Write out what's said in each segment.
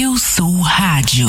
Rio Sul Rádio.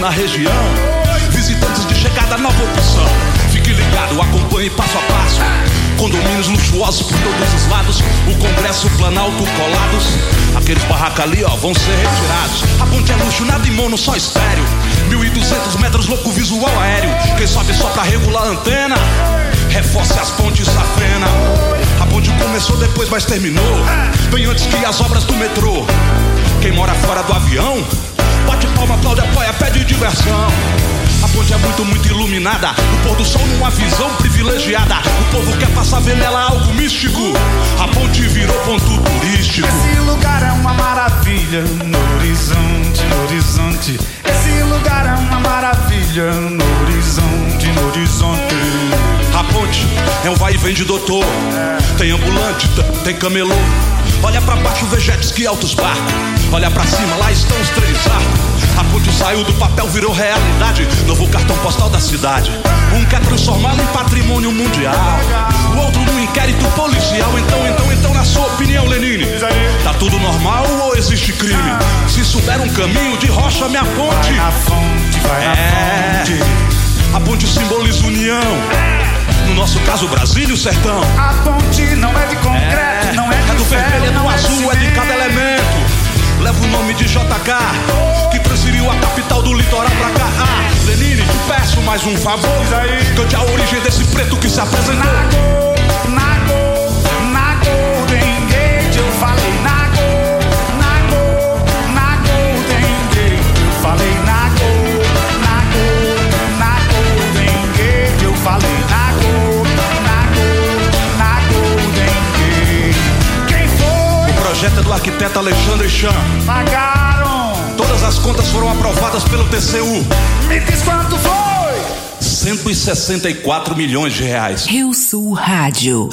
Na região. Visitantes de chegada, nova opção. Fique ligado, acompanhe passo a passo. Condomínios luxuosos por todos os lados. O Congresso Planalto colados. Aqueles barracos ali, ó, vão ser retirados. A ponte é luxo, nada em mono, só estéreo. 1.200 metros, louco visual aéreo. Quem sobe só pra regular a antena. Reforce as pontes safena. A ponte começou depois, mas terminou. Bem antes que as obras do metrô. Quem mora fora do avião, palma, aplaude, apoia, pede diversão. A ponte é muito, muito iluminada. O pôr do sol numa visão privilegiada. O povo quer passar ver nela algo místico. A ponte virou ponto turístico. Esse lugar é uma maravilha no horizonte, no horizonte. Esse lugar é uma maravilha no horizonte, no horizonte. A ponte é um vai e vem de doutor. Tem ambulante, tem camelô. Olha pra baixo, vê ski altos barcos. Olha pra cima, lá estão os três arcos. A ponte saiu do papel, virou realidade. Novo cartão postal da cidade. Um quer transformá-la em patrimônio mundial. O outro no inquérito policial. Então, então, então, na sua opinião, Lenine, tá tudo normal ou existe crime? Se souber um caminho de rocha, minha Vai ponte. na fonte, vai É. na fonte. A ponte simboliza união. No nosso caso, Brasília e o sertão. A ponte não é de concreto, não é de do ferro, vermelho, é do não azul, é de cada elemento. Leva o nome de JK, que transferiu a capital do litoral pra cá. Ah, Lenine, te peço mais um favor. Cante a origem desse preto que se apresentou. Na projeto é do arquiteto Alexandre Chan. Pagaram. Todas as contas foram aprovadas pelo TCU. Me diz quanto foi? 164 milhões de reais. Rio Sul Rádio.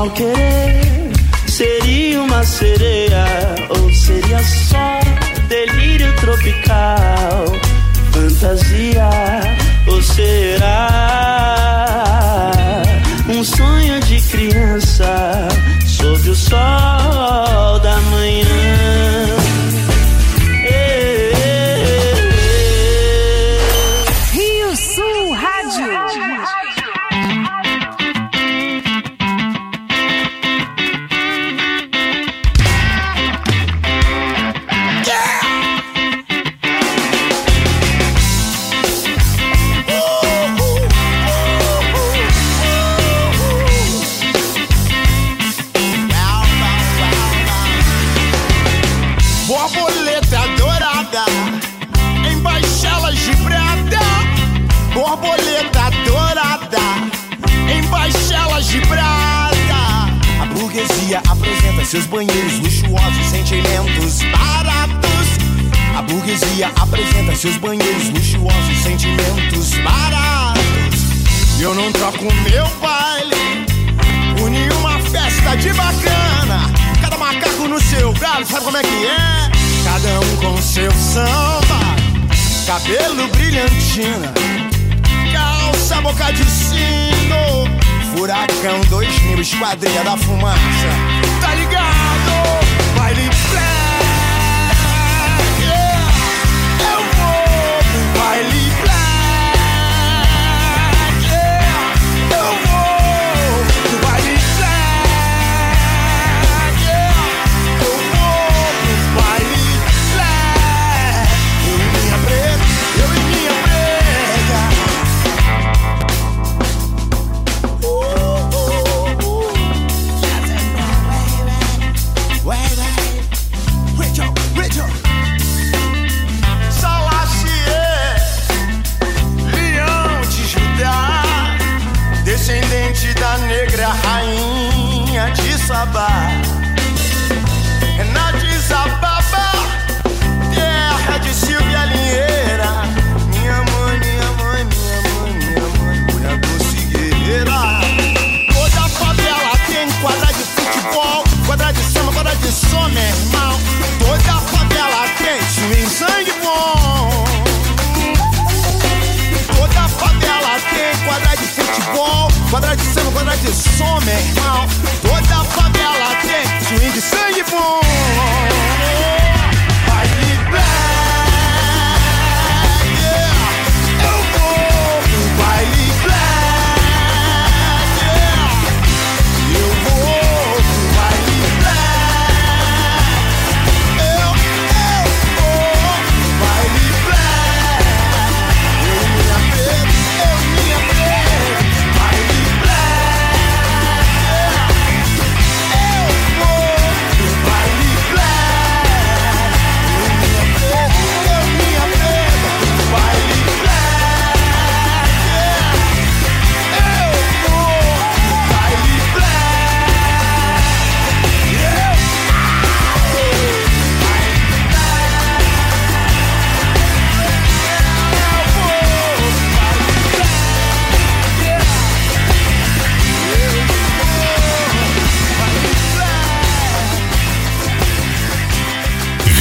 mal querer seria uma sereia ou seria só delírio tropical, fantasia ou será? seus banheiros luxuosos, sentimentos baratos. Eu não troco meu baile por nenhuma festa de bacana. Cada macaco no seu galho, sabe como é que é? Cada um com seu samba, cabelo brilhantina, calça boca de sino, furacão 2000, esquadrilha da fumaça. Tá ligado? Baile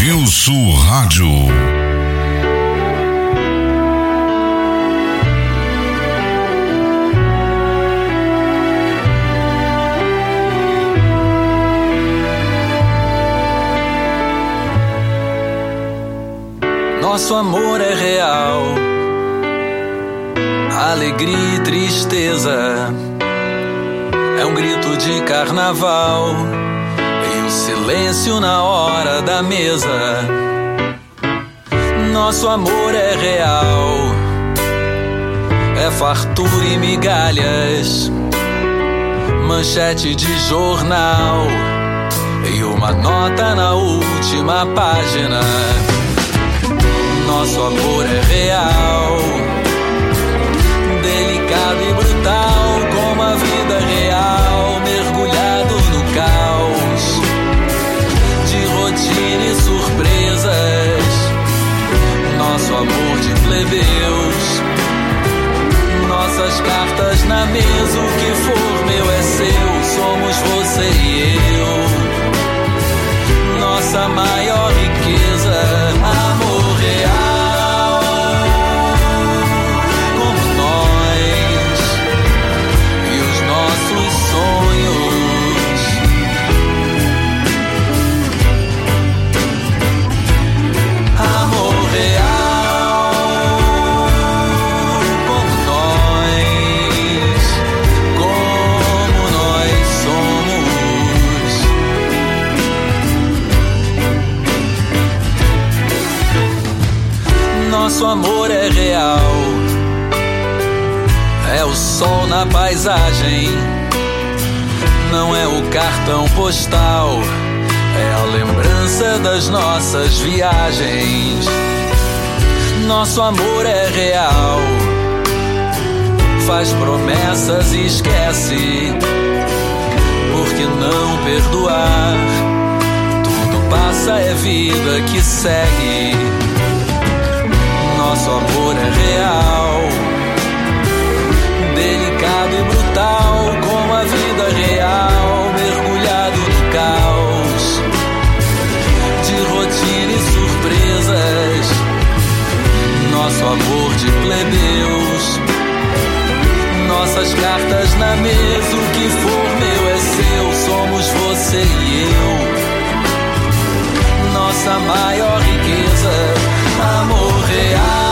Rio Sul Rádio. Nosso amor é real, alegria e tristeza. É um grito de carnaval silêncio na hora da mesa. Nosso amor é real, é fartura e migalhas, manchete de jornal e uma nota na última página. Nosso amor é real, cartas na mesa, o que for meu é seu, somos você e eu. Nossa maior Nosso amor é real, é o sol na paisagem, não é o cartão postal, é a lembrança das nossas viagens. Nosso amor é real, faz promessas e esquece, porque não perdoar? Tudo passa, é vida que segue nosso amor é real. Delicado e brutal, como a vida real, mergulhado no caos de rotina e surpresas. Nosso amor de plebeus, nossas cartas na mesa, o que for meu é seu, somos você e eu. Nossa maior riqueza amor real.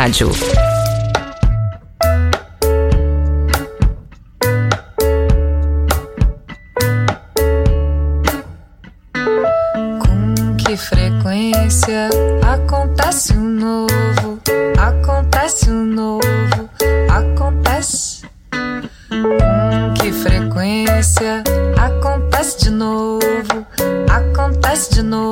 rádio. Com que frequência acontece o um novo? Acontece o um novo, acontece. Com que frequência acontece de novo? Acontece de novo.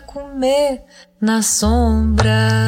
Comer na sombra.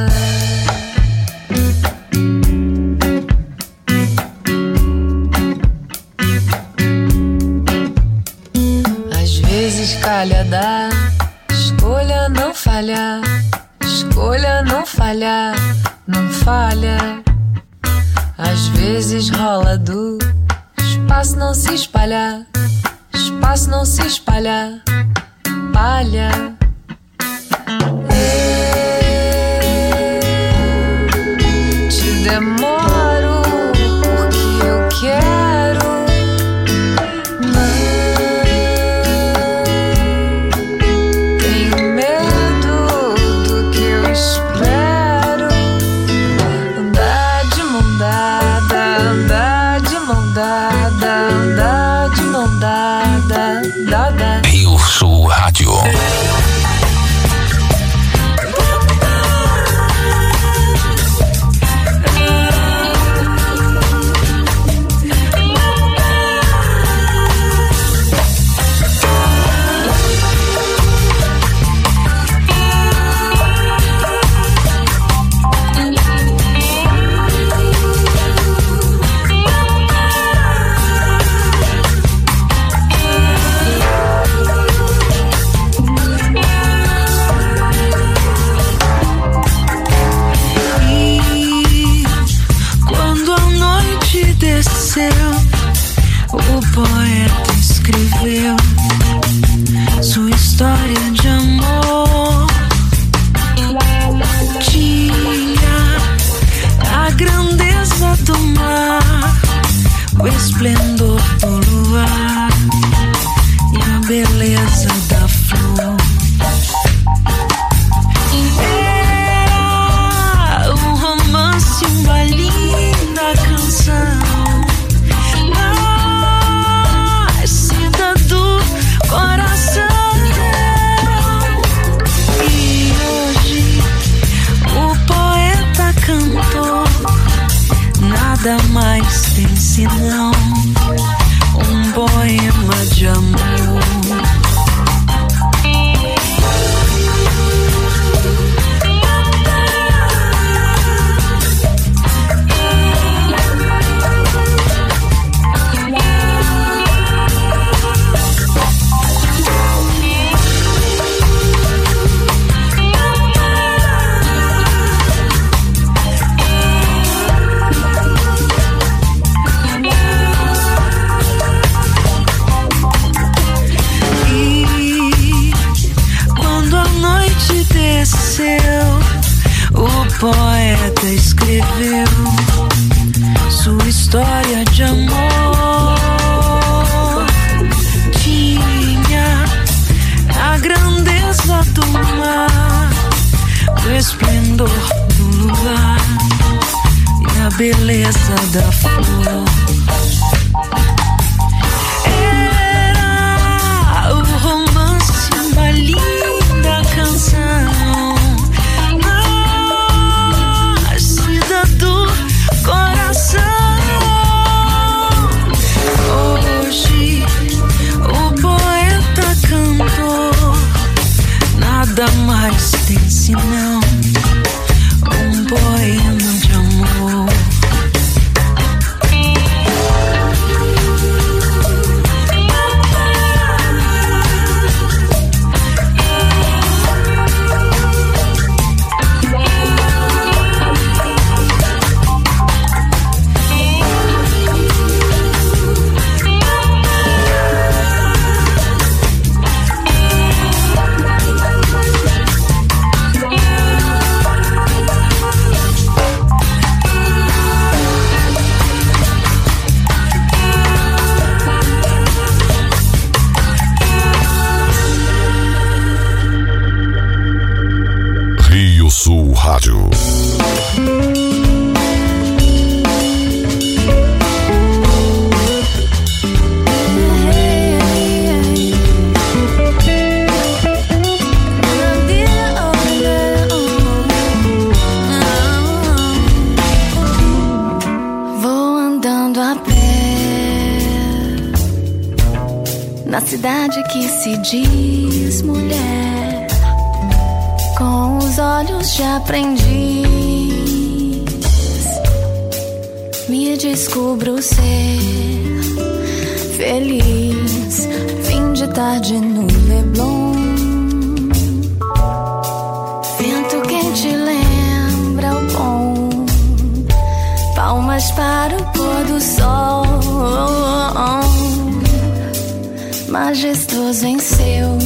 majestoso em seu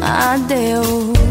adeus.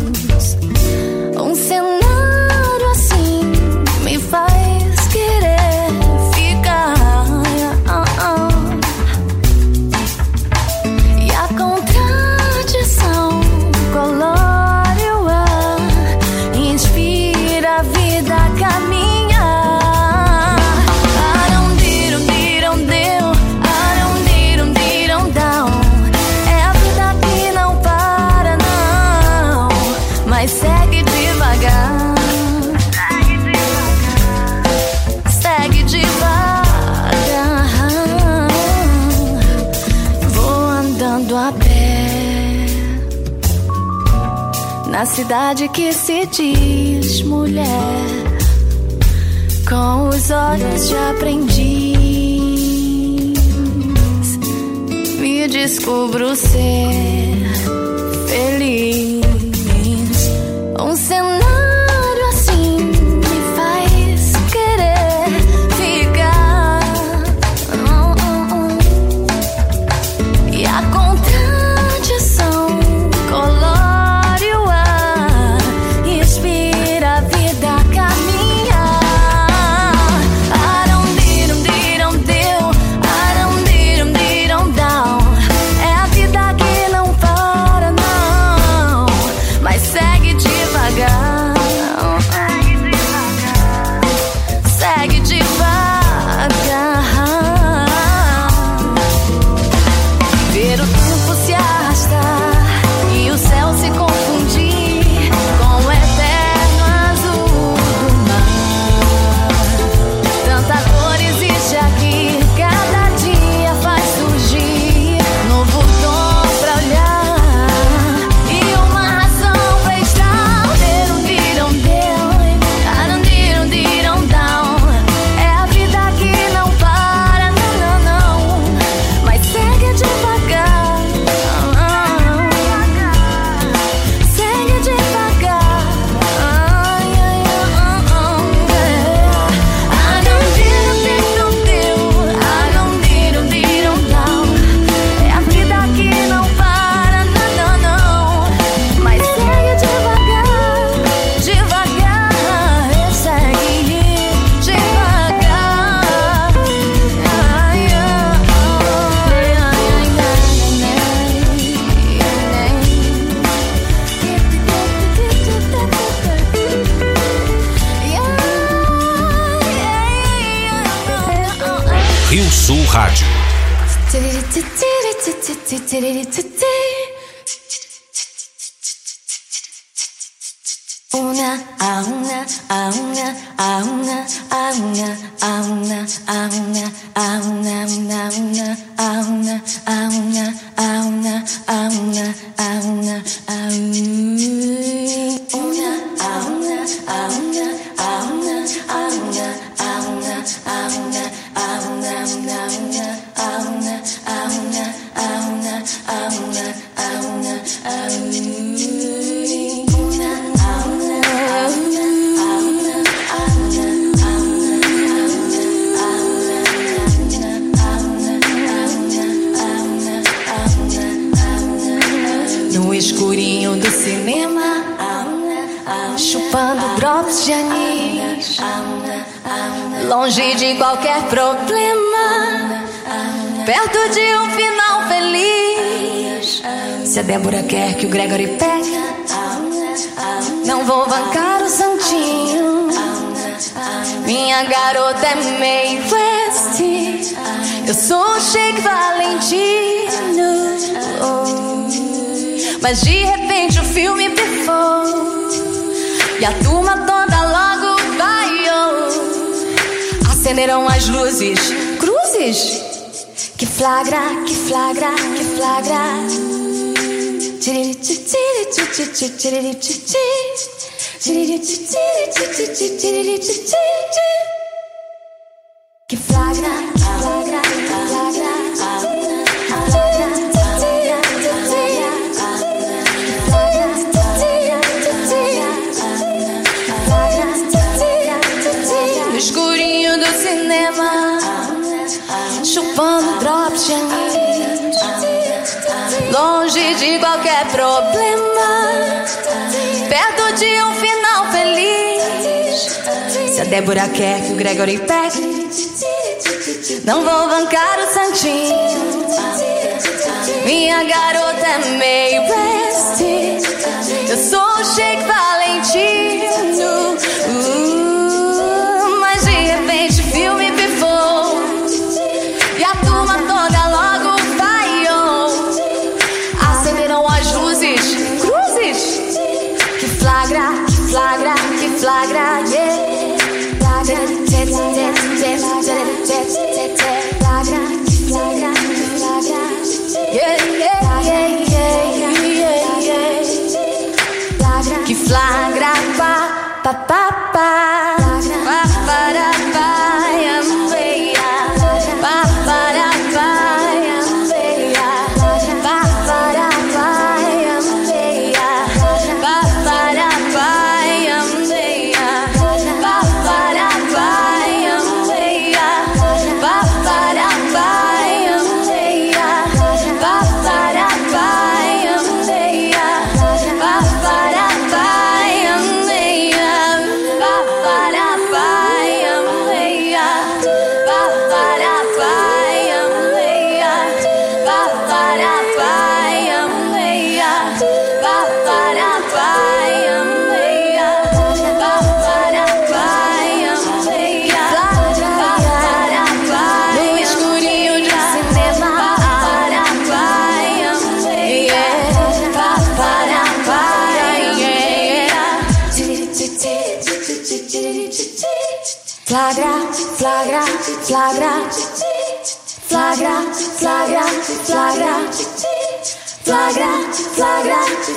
cidade que se diz mulher, com os olhos de aprendiz, me descubro ser feliz. Um cenário No escurinho do cinema, chupando drops de anis, longe de qualquer problema, perto de um final feliz. Se a Débora quer que o Gregory pegue, não vou bancar o santinho. Minha garota é meio West, eu sou o Shake Valentino. Mas de repente o filme pifou. E a turma toda logo vaiou. Acenderam as luzes. Cruzes? Que flagra, que flagra, que flagra. Que flagra, De anis Longe de qualquer problema. Perto de um final feliz. Se a Débora quer que o Gregory pegue Não vou bancar o santinho. Minha garota é meio West Eu sou o Shake Valentino. Uh, Flagra,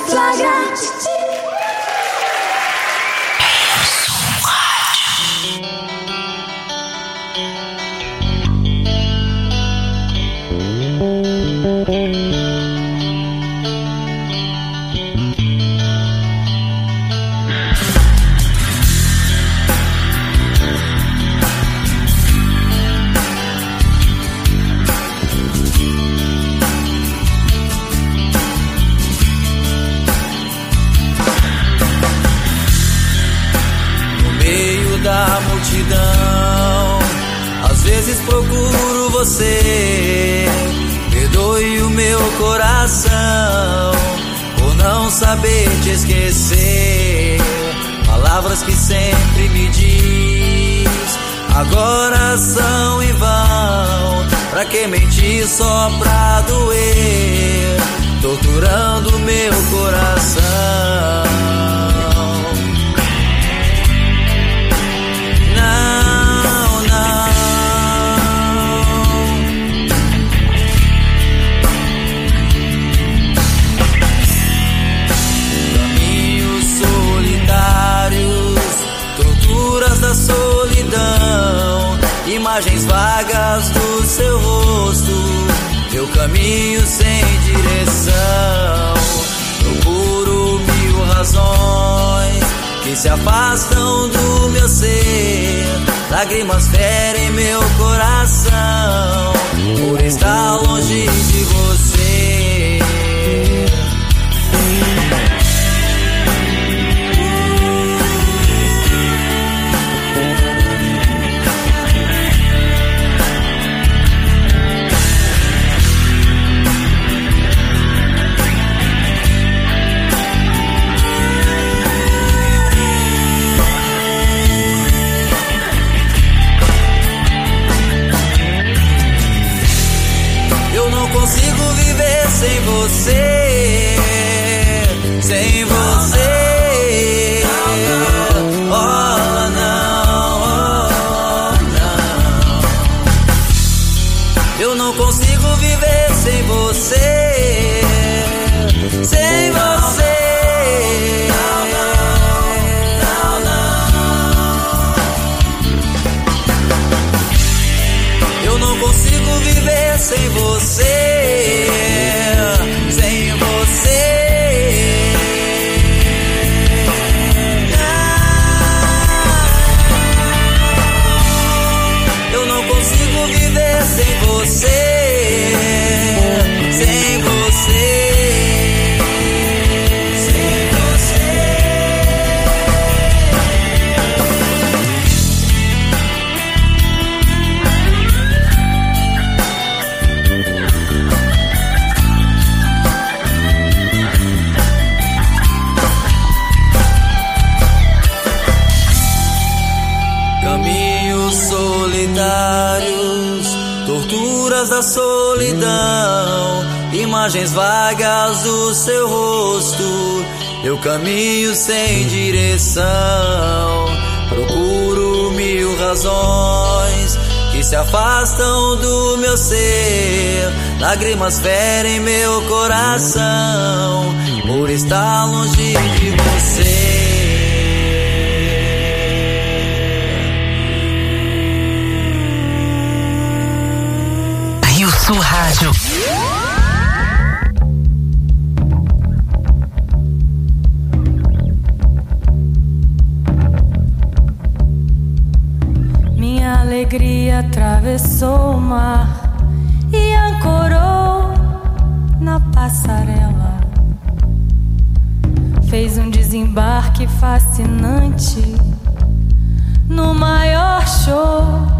扎根 multidão. Às vezes procuro você, perdoe o meu coração por não saber te esquecer. Palavras que sempre me diz, agora são em vão. Pra que mentir só pra doer, torturando meu coração? imagens vagas do seu rosto, meu caminho sem direção. Procuro mil razões que se afastam do meu ser, lágrimas ferem meu coração por estar longe de você. sem você. Imagens vagas do seu rosto. Eu caminho sem direção, procuro mil razões que se afastam do meu ser. Lágrimas ferem meu coração por estar longe de você. o mar e ancorou na passarela. Fez um desembarque fascinante no maior show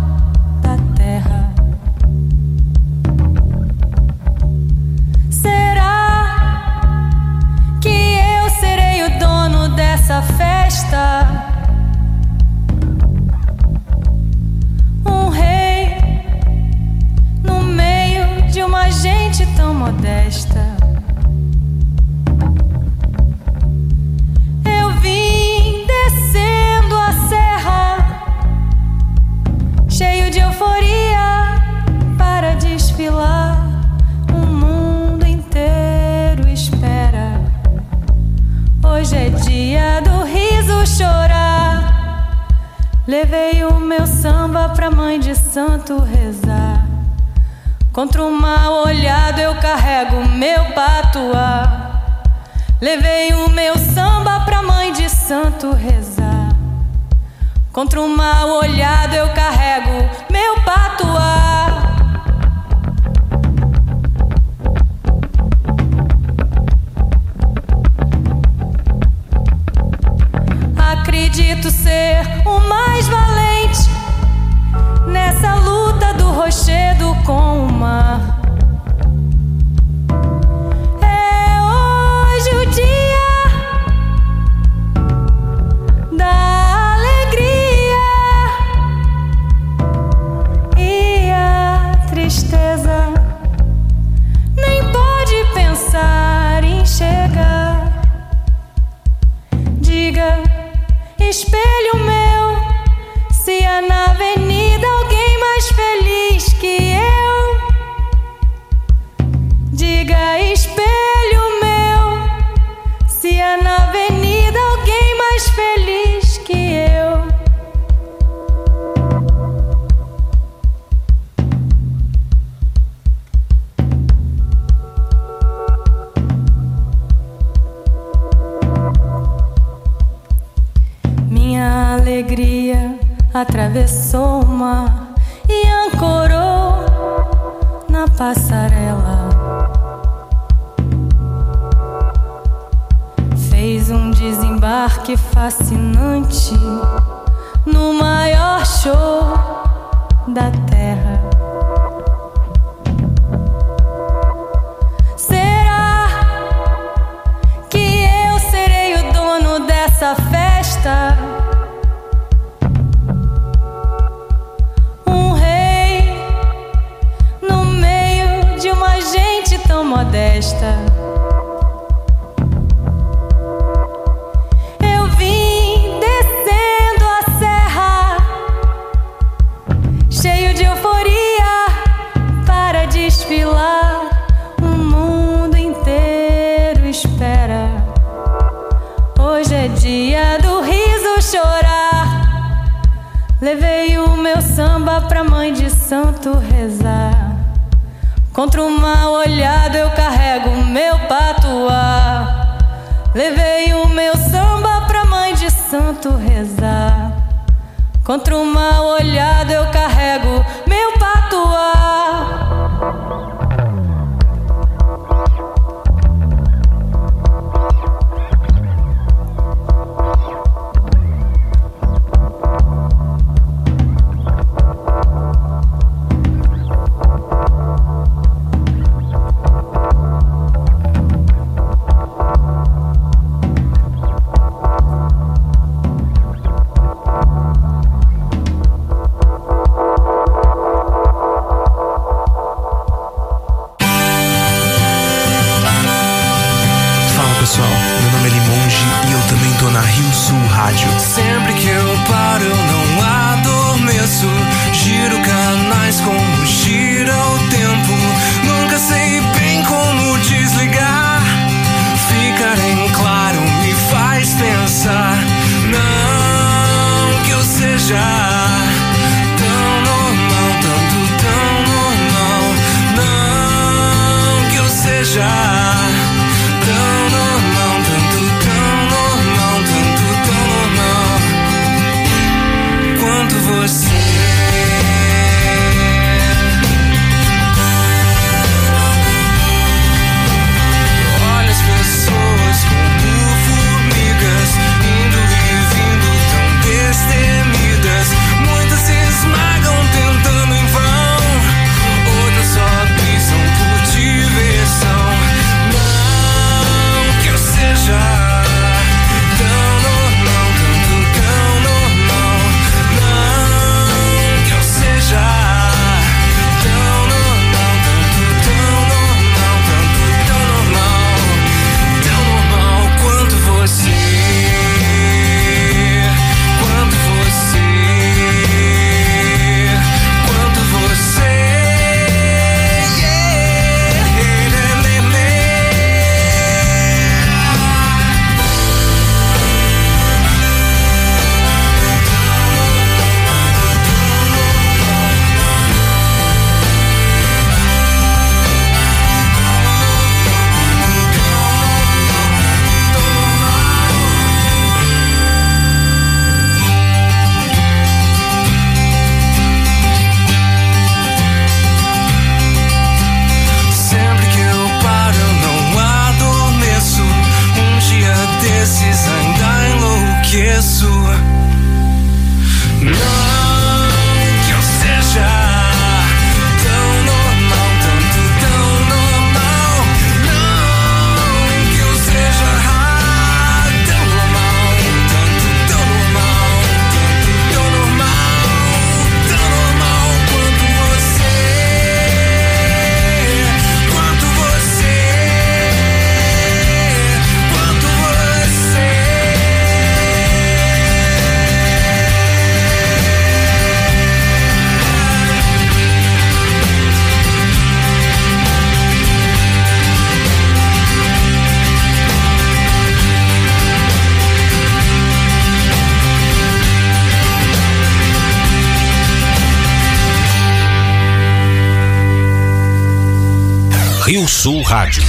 Rádio.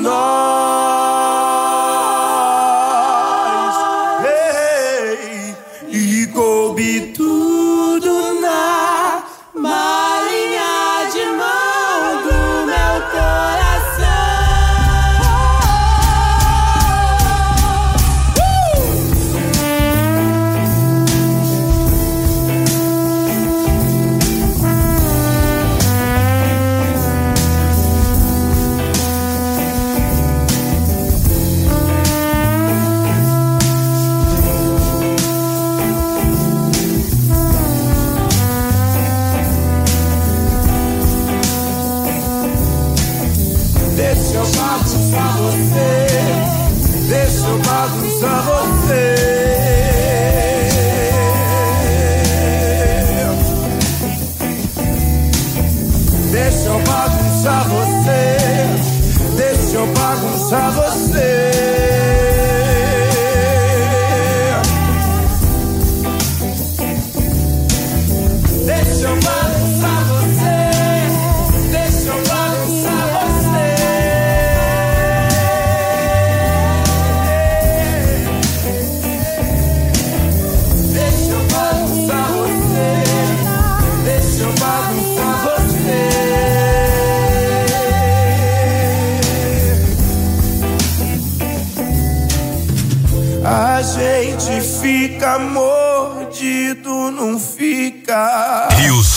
De.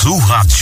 Sul Rádio.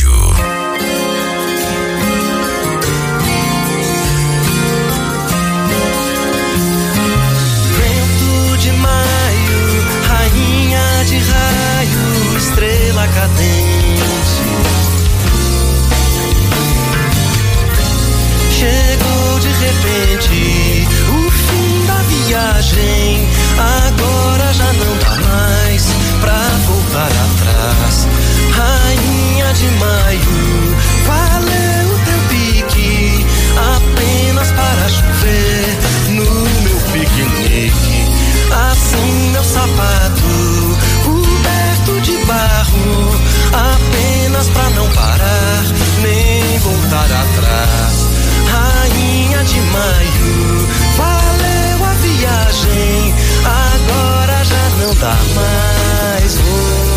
maio. Valeu a viagem, agora já não dá mais. Oh.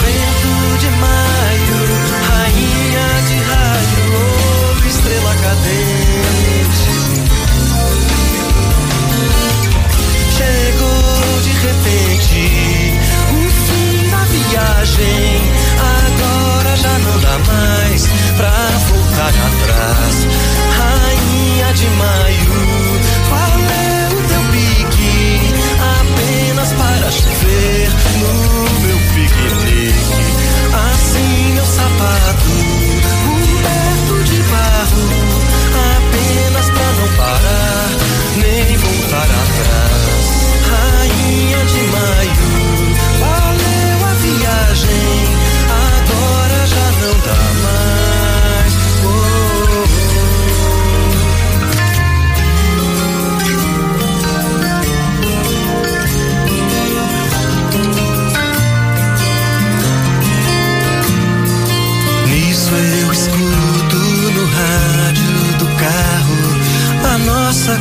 Vento de maio, rainha de raio, oh, estrela cadente. Chegou de repente o fim da viagem. Agora já não dá mais pra voltar atrás.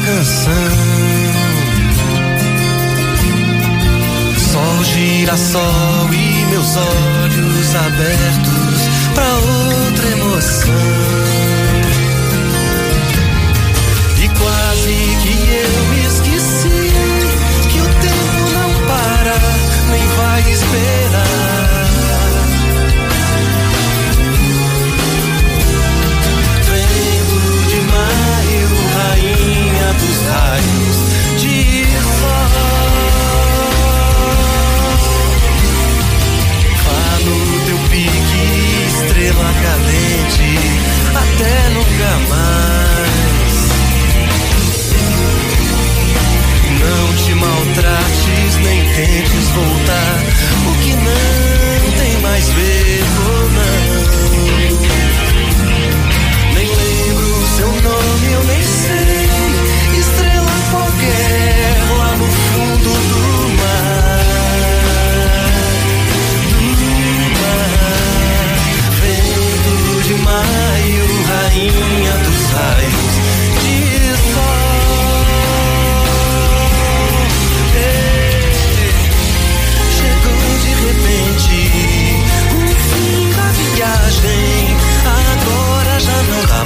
canção. Sol, girassol e meus olhos abertos pra outra emoção. E quase que eu me esqueci que o tempo não para, nem vai esperar. cadente até nunca mais. Não te maltrates, nem tentes voltar o que não tem mais vergonha.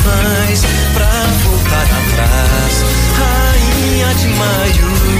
demais pra voltar atrás. Rainha de maio.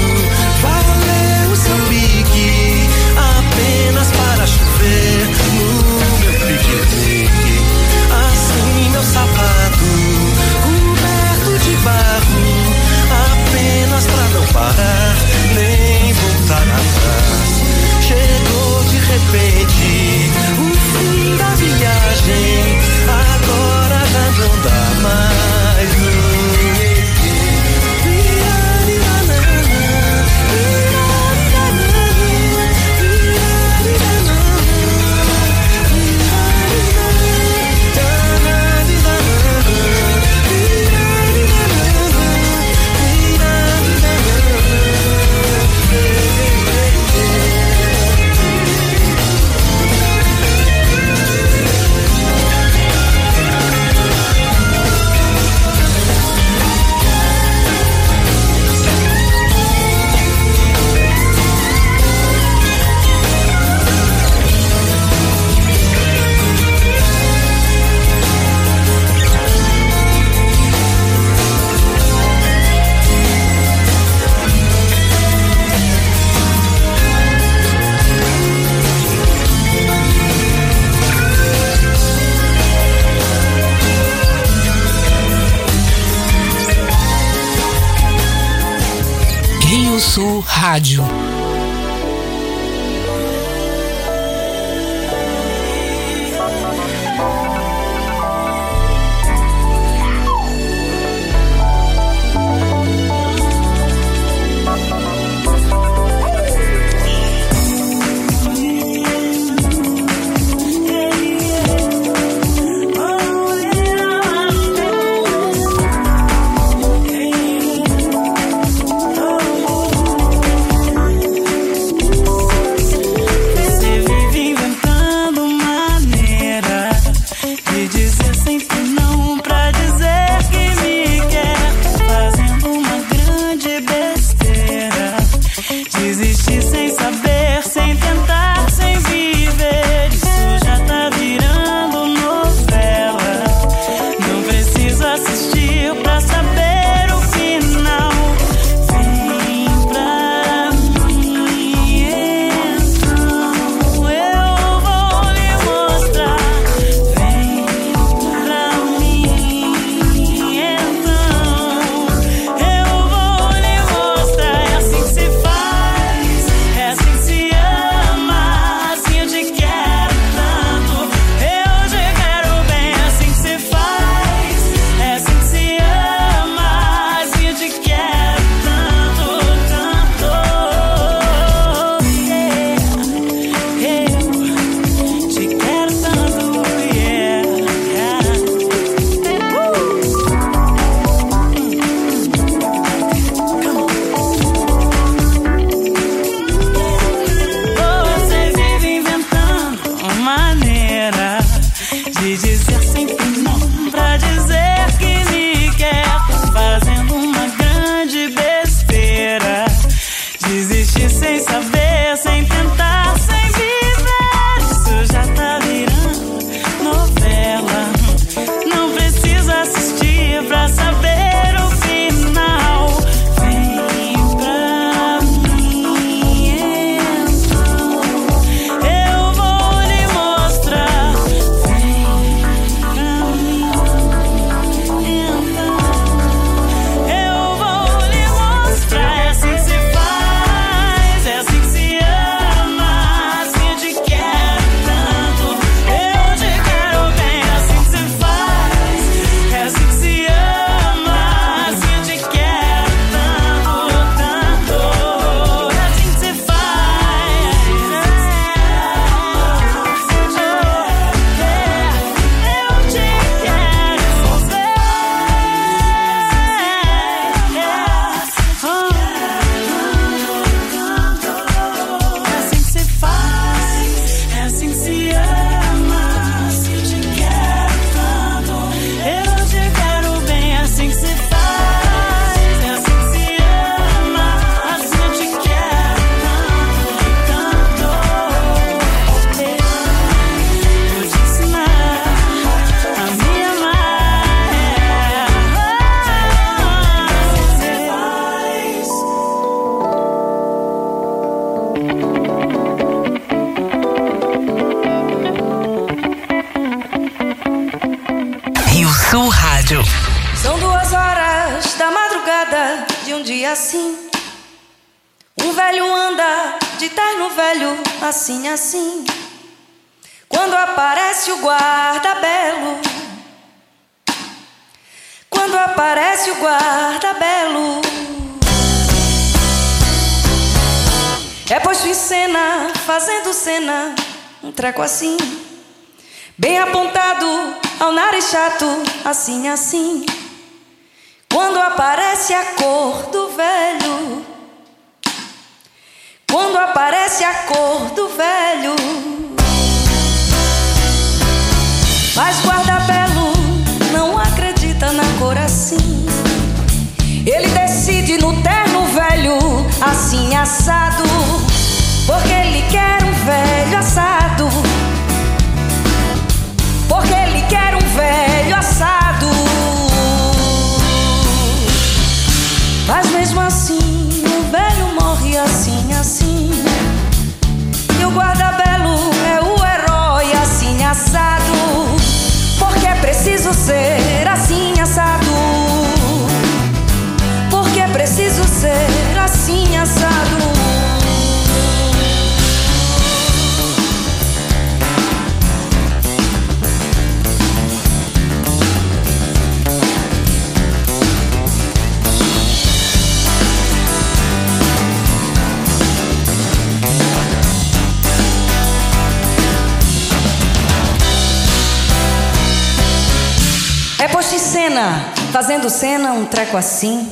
Cena um treco assim,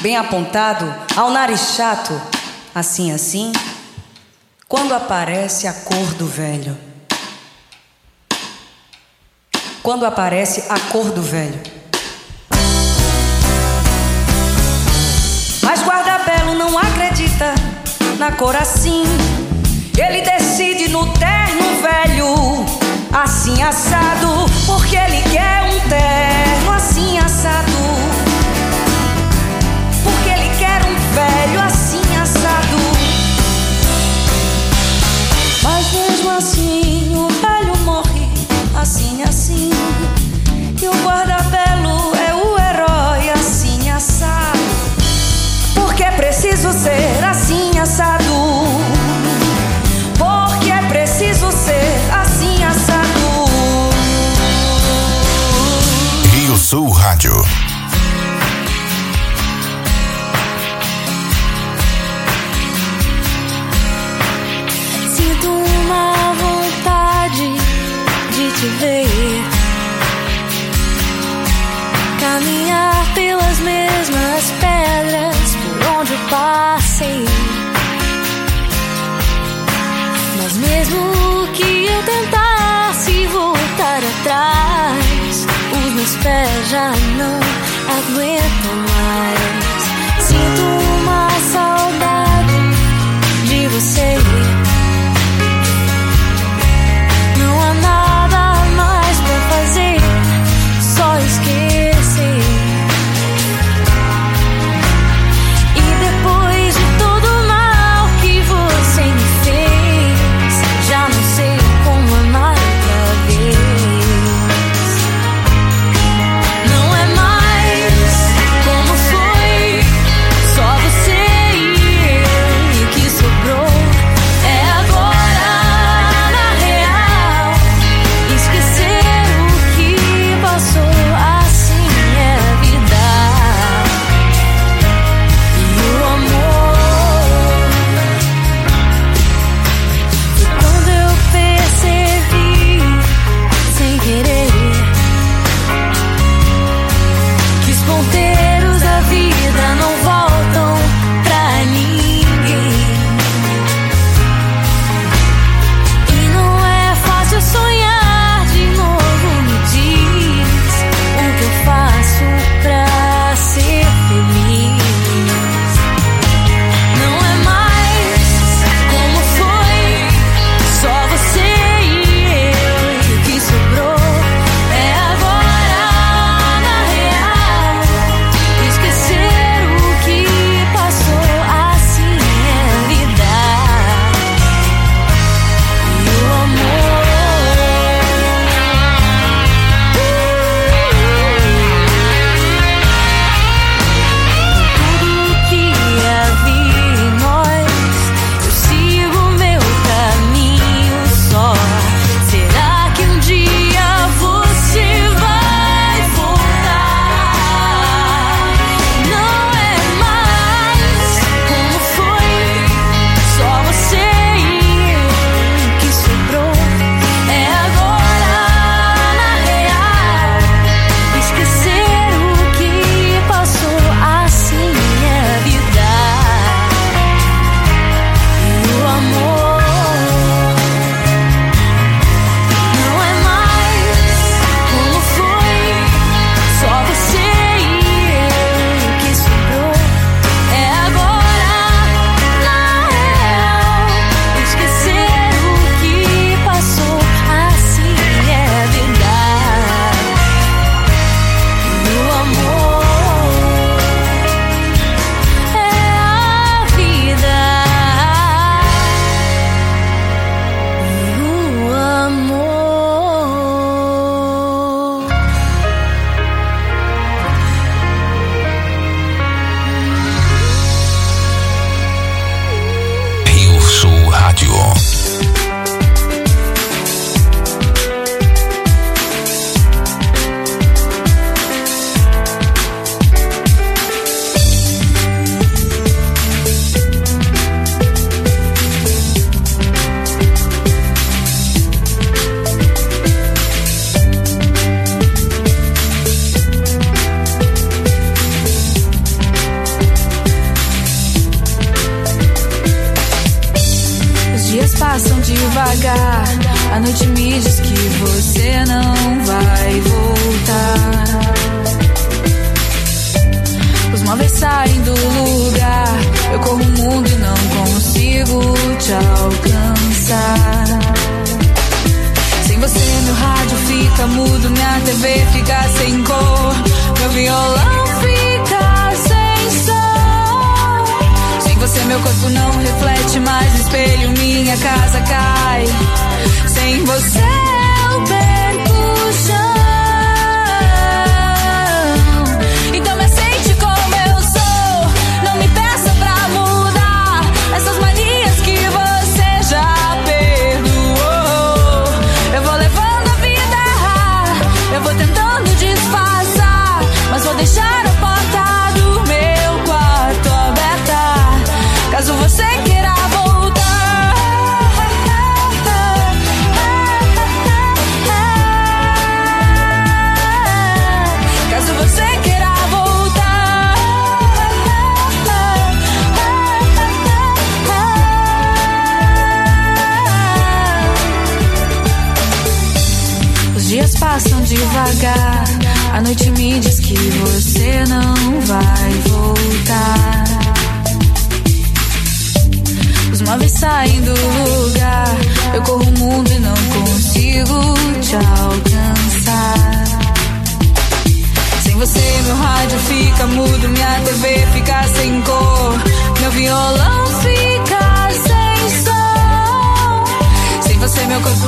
bem apontado, ao nariz chato, assim assim, quando aparece a cor do velho. Quando aparece a cor do velho. Mas guarda-belo não acredita na cor assim. Ele decide no terno velho, assim assado, porque ele quer um terno assim said I know I will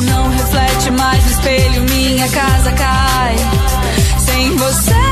não reflete mais no espelho, minha casa cai. Sem você.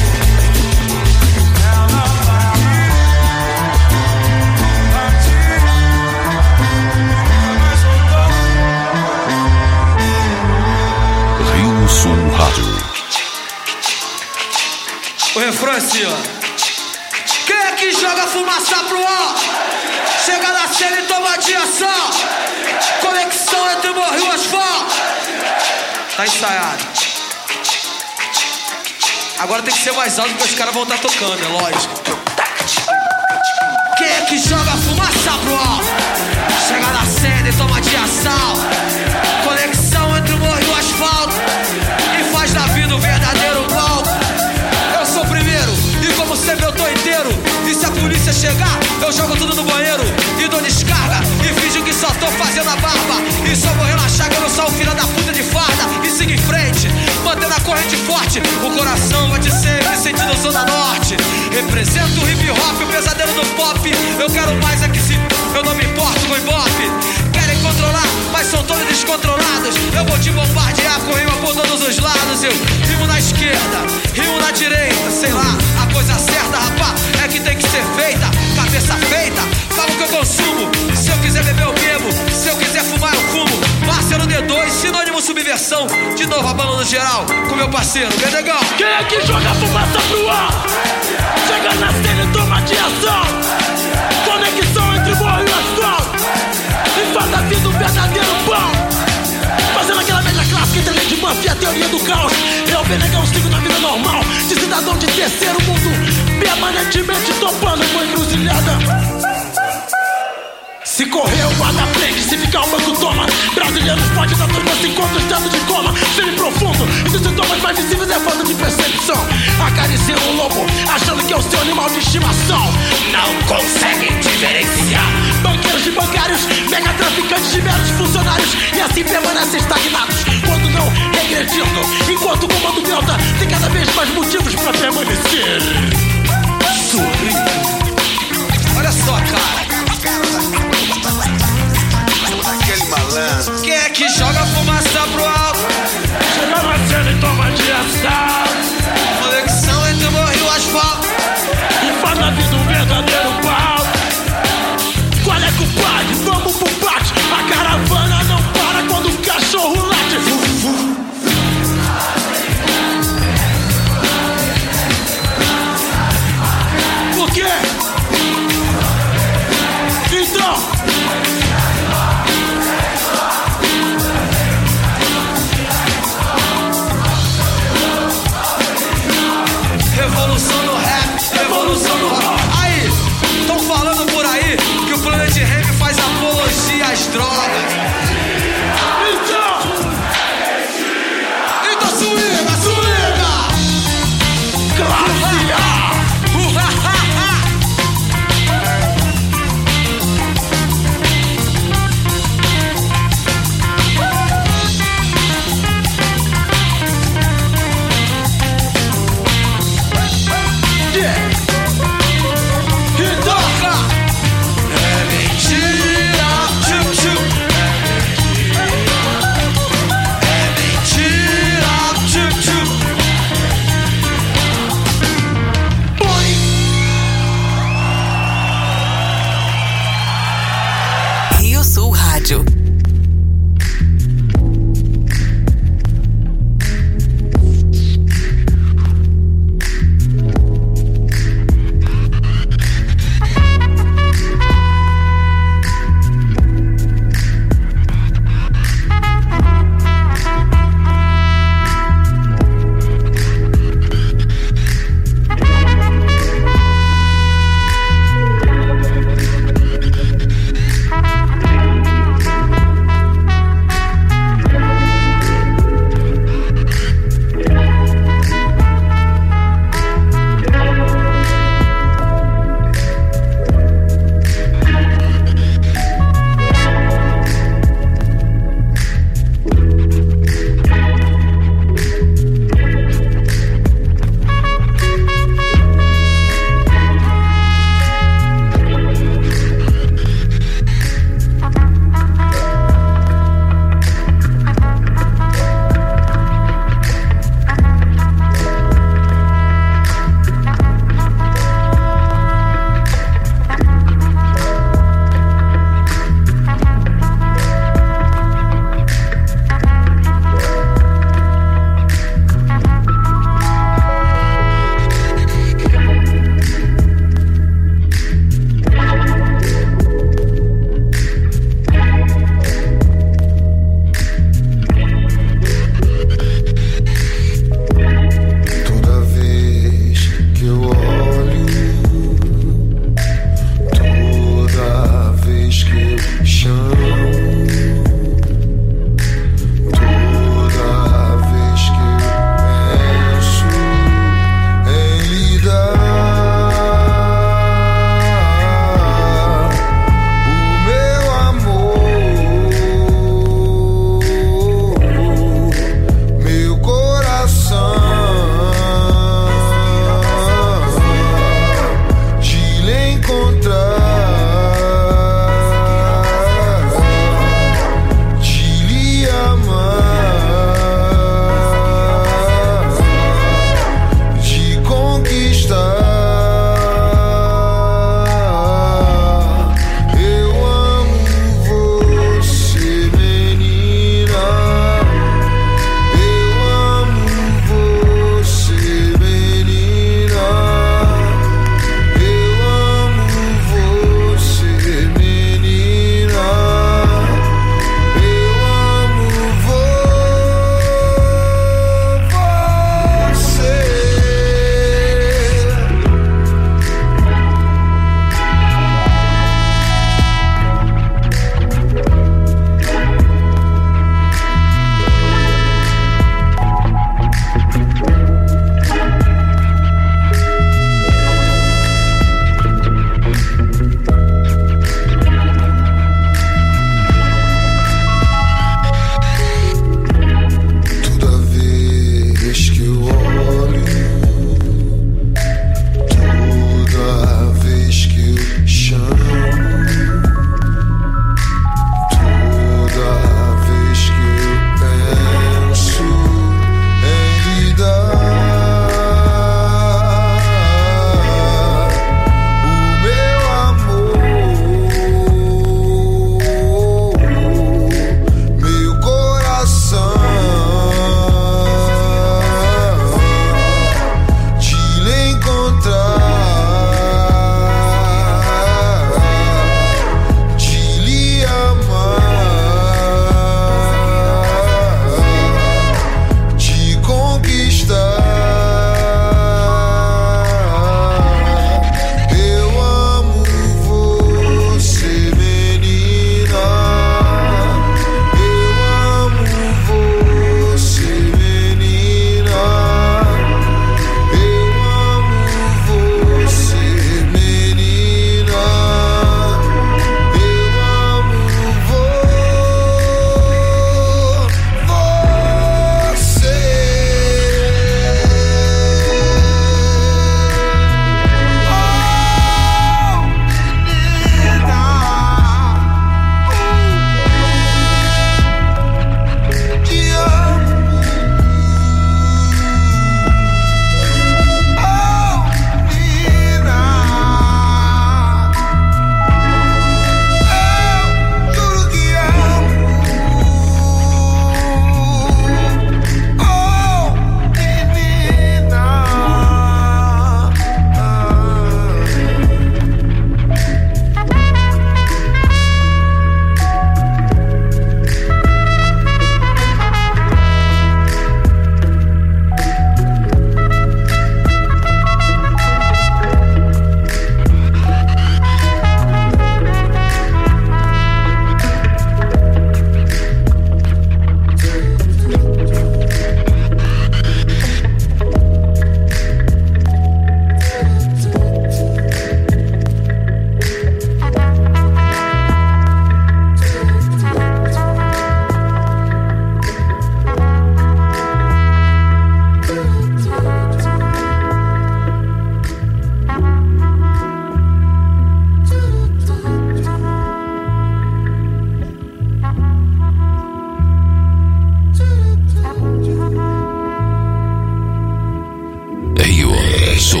Sul.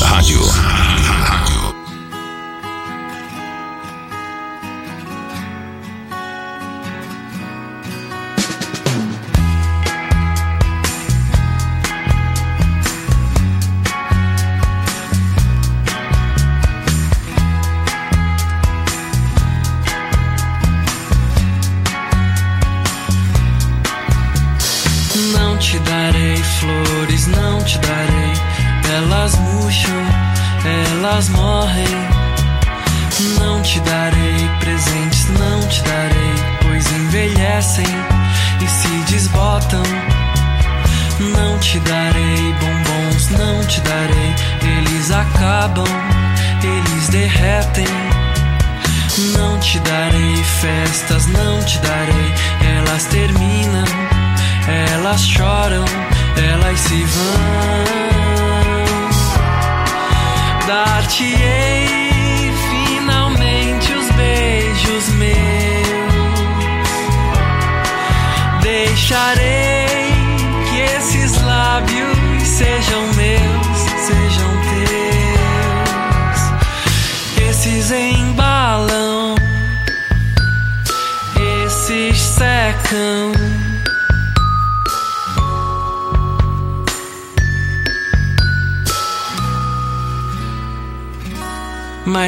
Rádio. Rádio.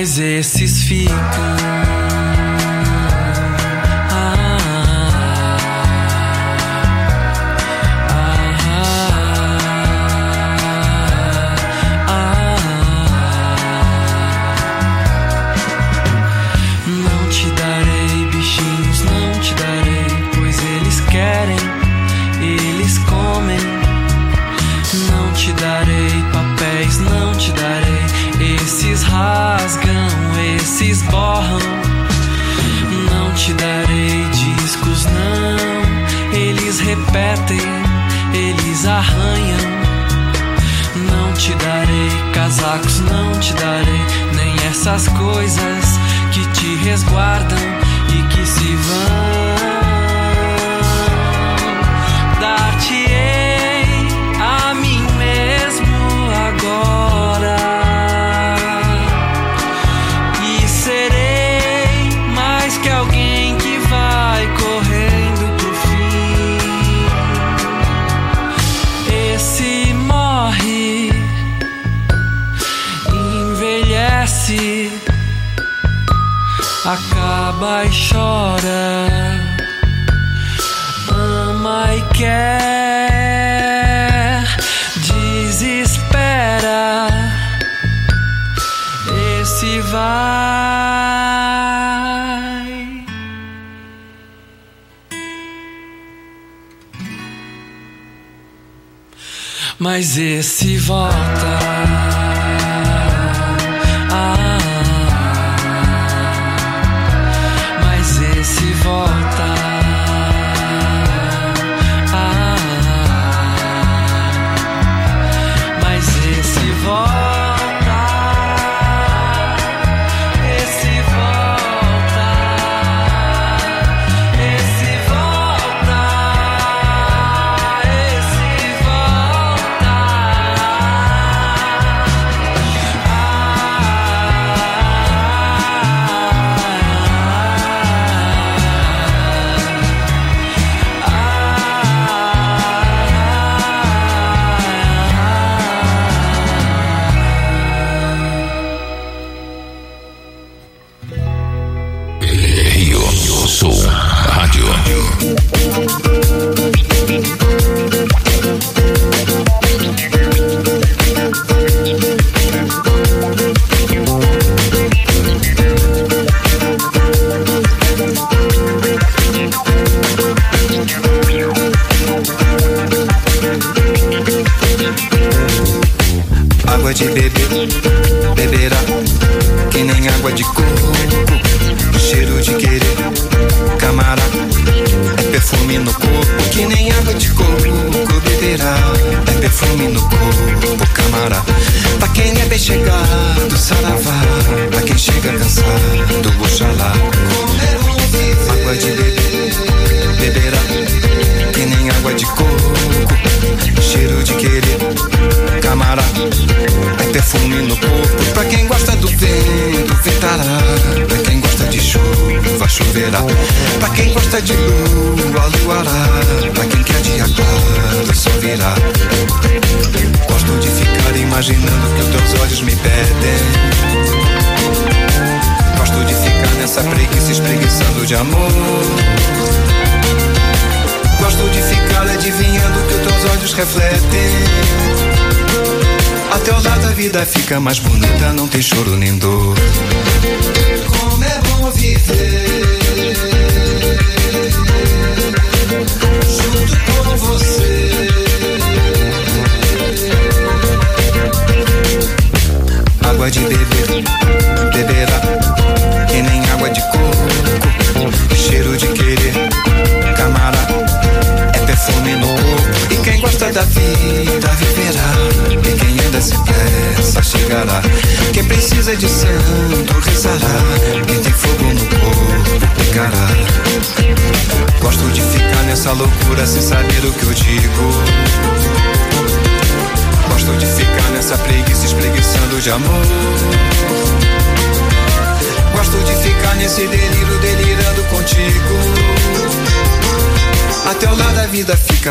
Mas esses ficam.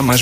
mais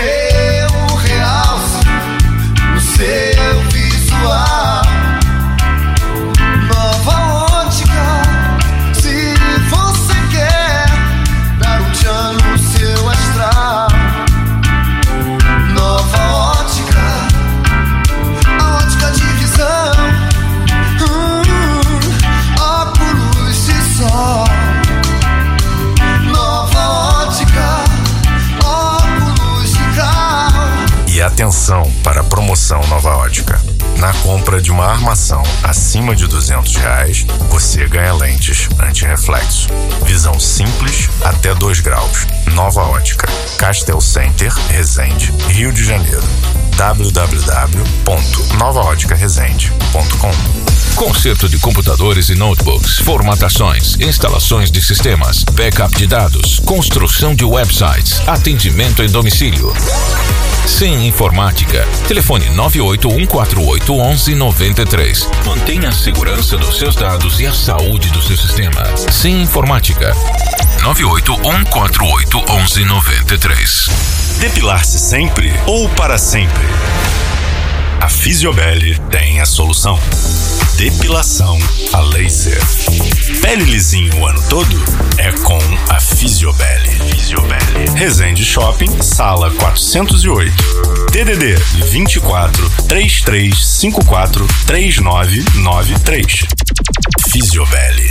seu realce, o seu visual. Atenção para a promoção Nova Ótica. Na compra de uma armação acima de 200 reais, você ganha lentes anti-reflexo. Visão simples até 2 graus. Nova Ótica. Castel Center, Resende, Rio de Janeiro. www.novaóticaresende.com Conserto de computadores e notebooks, formatações, instalações de sistemas, backup de dados, construção de websites, atendimento em domicílio. Sim Informática. Telefone 981481193. Mantenha a segurança dos seus dados e a saúde do seu sistema. Sim Informática. 981481193. Depilar-se sempre ou para sempre? A Fisiobel tem a solução. Depilação a laser. Pele lisinho o ano todo? É com a Fisiobel. Fisiobel. Resende Shopping, sala 408. DDD 24 3354 3993. Fisiobel.